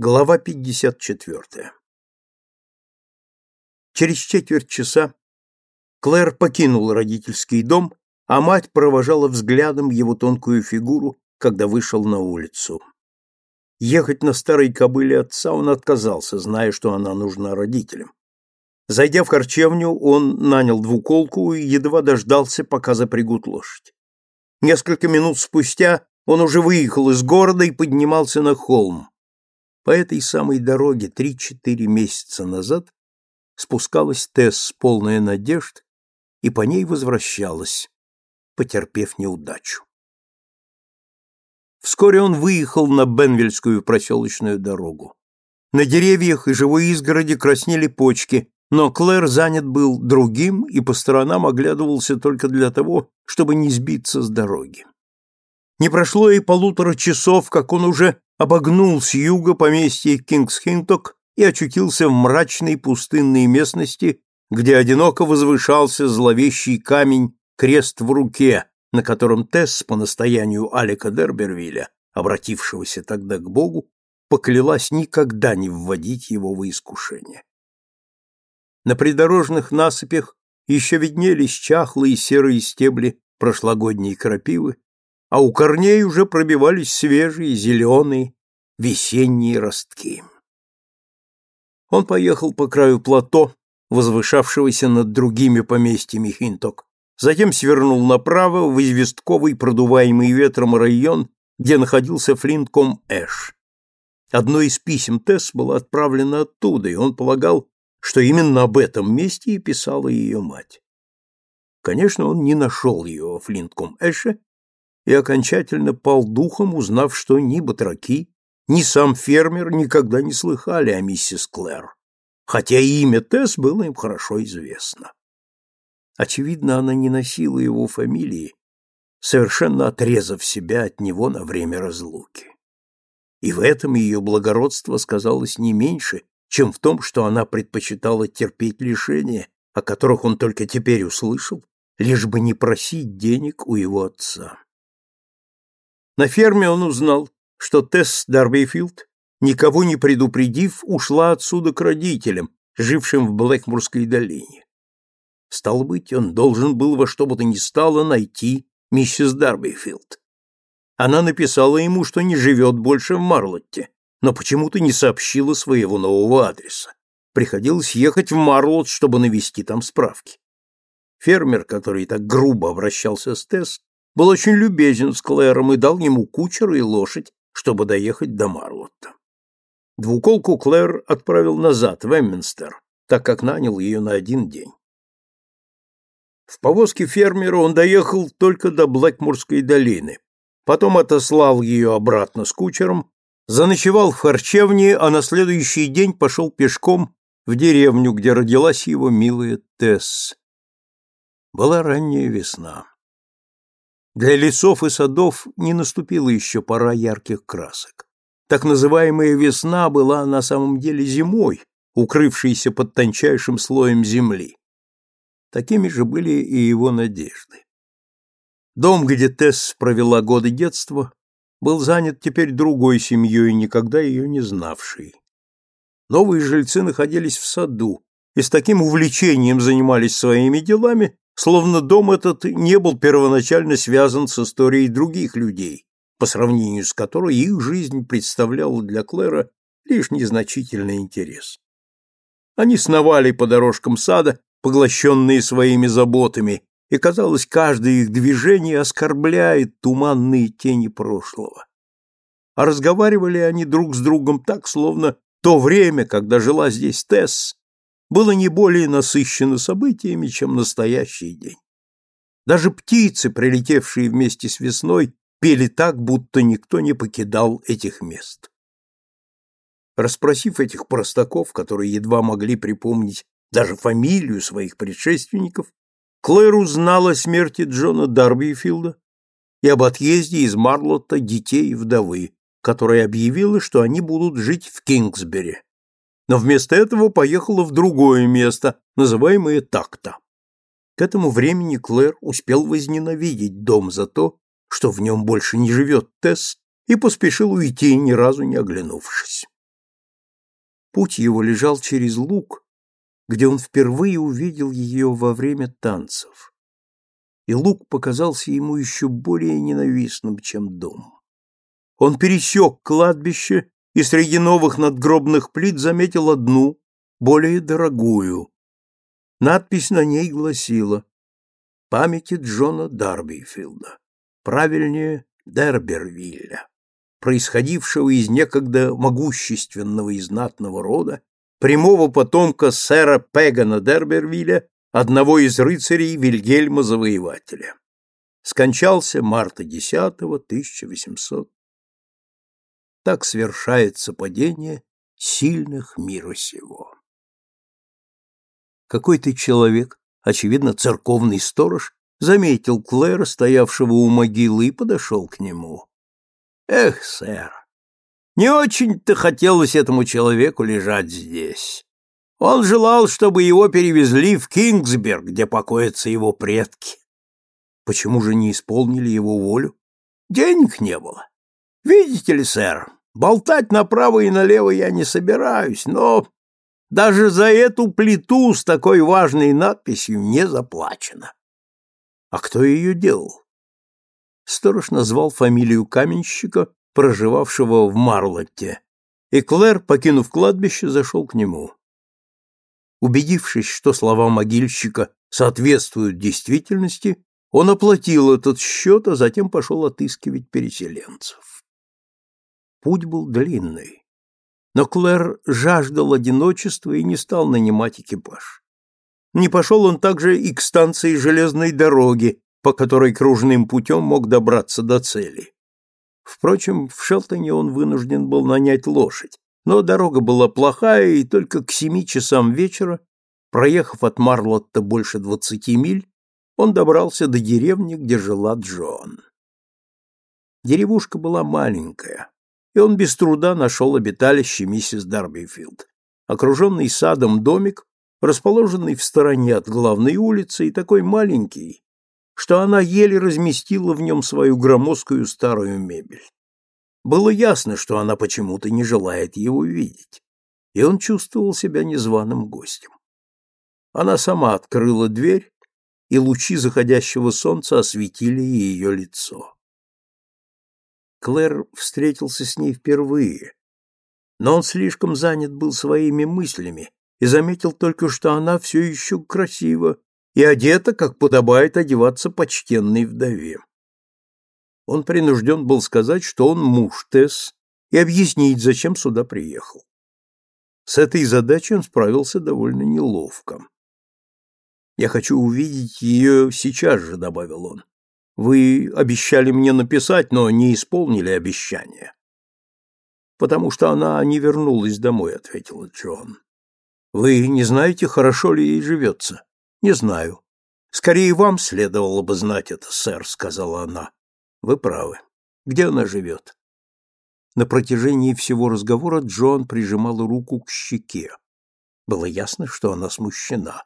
Глава 54. Через четверть часа Клэр покинул родительский дом, а мать провожала взглядом его тонкую фигуру, когда вышел на улицу. Ехать на старой кобыле отца он отказался, зная, что она нужна родителям. Зайдя в харчевню, он нанял двуколку и едва дождался, пока запрягут лошадь. Несколько минут спустя он уже выехал из города и поднимался на холм. По этой самой дороге три-четыре месяца назад спускалась Тесс, полная надежд, и по ней возвращалась, потерпев неудачу. Вскоре он выехал на Бенвельскую проселочную дорогу. На деревьях и живой изгороди краснели почки, но Клэр занят был другим и по сторонам оглядывался только для того, чтобы не сбиться с дороги. Не прошло и полутора часов, как он уже обогнул с юга поместье Кингсхинток и очутился в мрачной пустынной местности, где одиноко возвышался зловещий камень крест в руке, на котором Тесс по настоянию Алика Дербервилля, обратившегося тогда к Богу, поклялась никогда не вводить его во искушение. На придорожных насыпях еще виднелись чахлые серые стебли прошлогодней крапивы, а у корней уже пробивались свежие, зеленые, весенние ростки. Он поехал по краю плато, возвышавшегося над другими поместьями Хинток, затем свернул направо в известковый продуваемый ветром район, где находился Флинтком Эш. Одно из писем Тесс было отправлено оттуда, и он полагал, что именно об этом месте и писала ее мать. Конечно, он не нашел ее во Флинтком Эше и окончательно пал духом, узнав, что ни батраки, ни сам фермер никогда не слыхали о миссис Клэр, хотя имя Тесс было им хорошо известно. Очевидно, она не носила его фамилии, совершенно отрезав себя от него на время разлуки. И в этом ее благородство сказалось не меньше, чем в том, что она предпочитала терпеть лишения, о которых он только теперь услышал, лишь бы не просить денег у его отца. На ферме он узнал, что Тесс Дарбейфилд, никого не предупредив, ушла отсюда к родителям, жившим в Блэкмурской долине. Стало быть, он должен был во что бы то ни стало найти миссис Дарбейфилд. Она написала ему, что не живет больше в Марлотте, но почему-то не сообщила своего нового адреса. Приходилось ехать в Марлот, чтобы навести там справки. Фермер, который так грубо обращался с Тесс, был очень любезен с Клэром и дал ему кучера и лошадь, чтобы доехать до Марлотта. Двуколку Клэр отправил назад, в Эмминстер, так как нанял ее на один день. В повозке фермера он доехал только до Блэкмурской долины, потом отослал ее обратно с кучером, заночевал в харчевне, а на следующий день пошел пешком в деревню, где родилась его милая Тесс. Была ранняя весна. Для лесов и садов не наступила еще пора ярких красок. Так называемая весна была на самом деле зимой, укрывшейся под тончайшим слоем земли. Такими же были и его надежды. Дом, где Тесс провела годы детства, был занят теперь другой семьей, никогда ее не знавшей. Новые жильцы находились в саду и с таким увлечением занимались своими делами, словно дом этот не был первоначально связан с историей других людей, по сравнению с которой их жизнь представляла для Клэра лишь незначительный интерес. Они сновали по дорожкам сада, поглощенные своими заботами, и, казалось, каждое их движение оскорбляет туманные тени прошлого. А разговаривали они друг с другом так, словно то время, когда жила здесь Тесс, было не более насыщено событиями, чем настоящий день. Даже птицы, прилетевшие вместе с весной, пели так, будто никто не покидал этих мест. Распросив этих простаков, которые едва могли припомнить даже фамилию своих предшественников, Клэр узнала о смерти Джона Дарбифилда и об отъезде из Марлотта детей и вдовы, которая объявила, что они будут жить в Кингсбери, но вместо этого поехала в другое место, называемое Такта. К этому времени Клэр успел возненавидеть дом за то, что в нем больше не живет Тесс, и поспешил уйти, ни разу не оглянувшись. Путь его лежал через луг, где он впервые увидел ее во время танцев. И луг показался ему еще более ненавистным, чем дом. Он пересек кладбище и среди новых надгробных плит заметил одну, более дорогую. Надпись на ней гласила «Памяти Джона Дарбифилда, правильнее Дербервилля, происходившего из некогда могущественного и знатного рода, прямого потомка сэра Пегана Дербервилля, одного из рыцарей Вильгельма Завоевателя. Скончался марта 10 1800. Так свершается падение сильных мира сего. Какой-то человек, очевидно, церковный сторож, заметил Клэра, стоявшего у могилы, и подошел к нему. «Эх, сэр, не очень-то хотелось этому человеку лежать здесь. Он желал, чтобы его перевезли в Кингсберг, где покоятся его предки. Почему же не исполнили его волю? Денег не было. Видите ли, сэр, болтать направо и налево я не собираюсь, но даже за эту плиту с такой важной надписью не заплачено. А кто ее делал? Сторож назвал фамилию каменщика, проживавшего в Марлотте, и Клэр, покинув кладбище, зашел к нему. Убедившись, что слова могильщика соответствуют действительности, он оплатил этот счет, а затем пошел отыскивать переселенцев. Путь был длинный, но Клэр жаждал одиночества и не стал нанимать экипаж. Не пошел он также и к станции железной дороги, по которой кружным путем мог добраться до цели. Впрочем, в Шелтоне он вынужден был нанять лошадь, но дорога была плохая, и только к семи часам вечера, проехав от Марлотта больше двадцати миль, он добрался до деревни, где жила Джон. Деревушка была маленькая, и он без труда нашел обиталище миссис Дарбифилд. Окруженный садом домик, расположенный в стороне от главной улицы и такой маленький, что она еле разместила в нем свою громоздкую старую мебель. Было ясно, что она почему-то не желает его видеть, и он чувствовал себя незваным гостем. Она сама открыла дверь, и лучи заходящего солнца осветили ее лицо. Клэр встретился с ней впервые, но он слишком занят был своими мыслями и заметил только, что она все еще красива и одета, как подобает одеваться почтенной вдове он принужден был сказать, что он муж Тесс, и объяснить, зачем сюда приехал. С этой задачей он справился довольно неловко. «Я хочу увидеть ее сейчас же», — добавил он. «Вы обещали мне написать, но не исполнили обещание». «Потому что она не вернулась домой», — ответила Джон. «Вы не знаете, хорошо ли ей живется?» «Не знаю». «Скорее вам следовало бы знать это, сэр», — сказала она. Вы правы. Где она живет? На протяжении всего разговора Джон прижимала руку к щеке. Было ясно, что она смущена.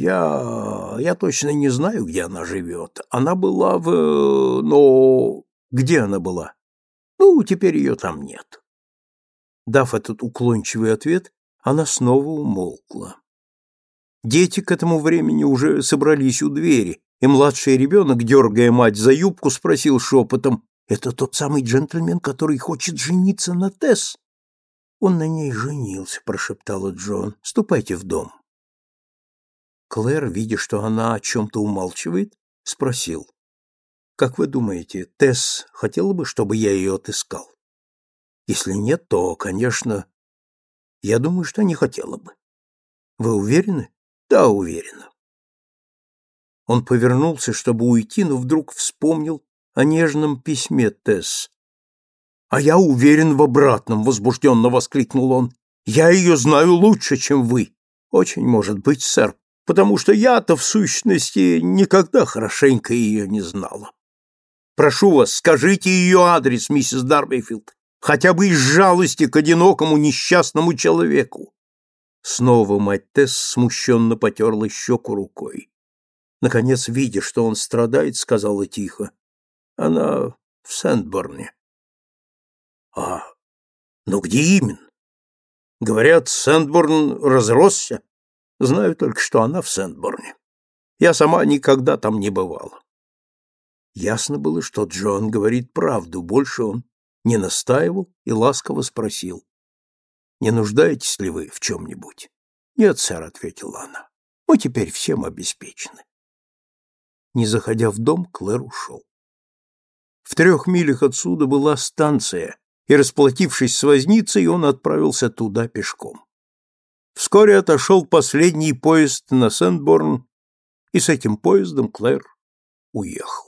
Я... я точно не знаю, где она живет. Она была в... но... Где она была? Ну, теперь ее там нет. Дав этот уклончивый ответ, она снова умолкла. Дети к этому времени уже собрались у двери, и младший ребенок, дергая мать за юбку, спросил шепотом, «Это тот самый джентльмен, который хочет жениться на Тесс?» «Он на ней женился», — прошептала Джон. «Ступайте в дом». Клэр, видя, что она о чем-то умалчивает, спросил, «Как вы думаете, Тесс хотела бы, чтобы я ее отыскал?» «Если нет, то, конечно, я думаю, что не хотела бы». «Вы уверены?» «Да, уверена». Он повернулся, чтобы уйти, но вдруг вспомнил о нежном письме Тесс. «А я уверен в обратном!» — возбужденно воскликнул он. «Я ее знаю лучше, чем вы!» «Очень может быть, сэр, потому что я-то, в сущности, никогда хорошенько ее не знала. Прошу вас, скажите ее адрес, миссис Дарбифилд, хотя бы из жалости к одинокому несчастному человеку». Снова мать Тесс смущенно потерла щеку рукой. Наконец, видя, что он страдает, сказала тихо. Она в Сентборне. А, ну где именно? Говорят, Сэндборн разросся. Знаю только, что она в Сэндборне. Я сама никогда там не бывала. Ясно было, что Джон говорит правду, больше он не настаивал и ласково спросил. «Не нуждаетесь ли вы в чем-нибудь?» «Нет, сэр», — ответила она. «Мы теперь всем обеспечены». Не заходя в дом, Клэр ушел. В трех милях отсюда была станция, и, расплатившись с возницей, он отправился туда пешком. Вскоре отошел последний поезд на Сент-Борн, и с этим поездом Клэр уехал.